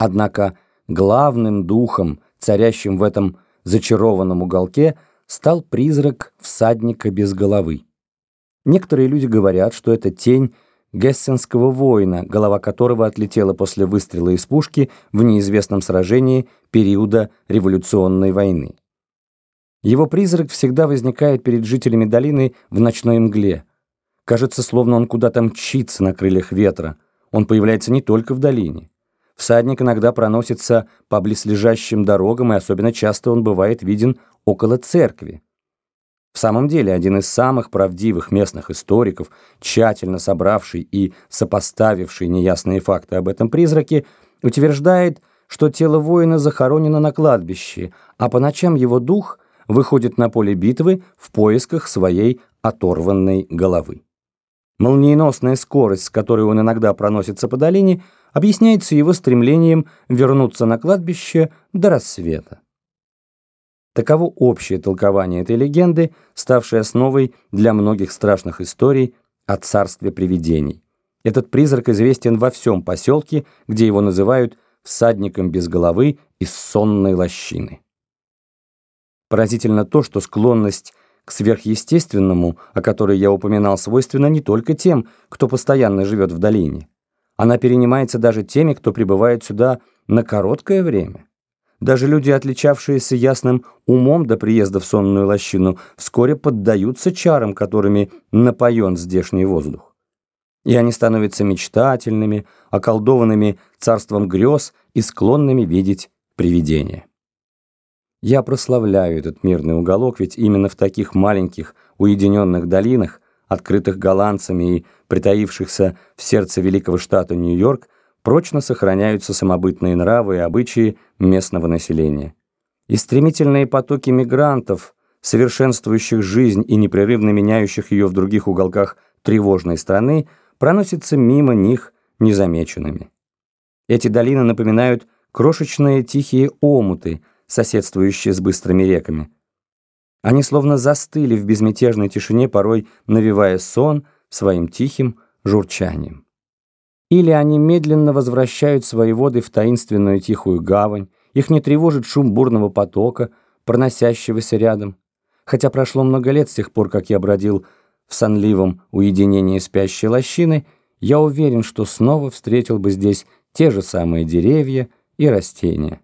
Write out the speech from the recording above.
Однако главным духом, царящим в этом зачарованном уголке, стал призрак всадника без головы. Некоторые люди говорят, что это тень гессенского воина, голова которого отлетела после выстрела из пушки в неизвестном сражении периода революционной войны. Его призрак всегда возникает перед жителями долины в ночной мгле. Кажется, словно он куда-то мчится на крыльях ветра. Он появляется не только в долине. Всадник иногда проносится по близлежащим дорогам, и особенно часто он бывает виден около церкви. В самом деле, один из самых правдивых местных историков, тщательно собравший и сопоставивший неясные факты об этом призраке, утверждает, что тело воина захоронено на кладбище, а по ночам его дух выходит на поле битвы в поисках своей оторванной головы. Молниеносная скорость, с которой он иногда проносится по долине, объясняется его стремлением вернуться на кладбище до рассвета. Таково общее толкование этой легенды, ставшей основой для многих страшных историй о царстве привидений. Этот призрак известен во всем поселке, где его называют «всадником без головы из сонной лощины». Поразительно то, что склонность к сверхъестественному, о которой я упоминал, свойственна не только тем, кто постоянно живет в долине. Она перенимается даже теми, кто прибывает сюда на короткое время. Даже люди, отличавшиеся ясным умом до приезда в сонную лощину, вскоре поддаются чарам, которыми напоен здешний воздух. И они становятся мечтательными, околдованными царством грез и склонными видеть привидения. Я прославляю этот мирный уголок, ведь именно в таких маленьких уединенных долинах, открытых голландцами и притаившихся в сердце великого штата Нью-Йорк, прочно сохраняются самобытные нравы и обычаи местного населения. И стремительные потоки мигрантов, совершенствующих жизнь и непрерывно меняющих ее в других уголках тревожной страны, проносятся мимо них незамеченными. Эти долины напоминают крошечные тихие омуты, соседствующие с быстрыми реками. Они словно застыли в безмятежной тишине, порой навевая сон своим тихим журчанием. Или они медленно возвращают свои воды в таинственную тихую гавань, их не тревожит шум бурного потока, проносящегося рядом. Хотя прошло много лет с тех пор, как я бродил в сонливом уединении спящей лощины, я уверен, что снова встретил бы здесь те же самые деревья и растения.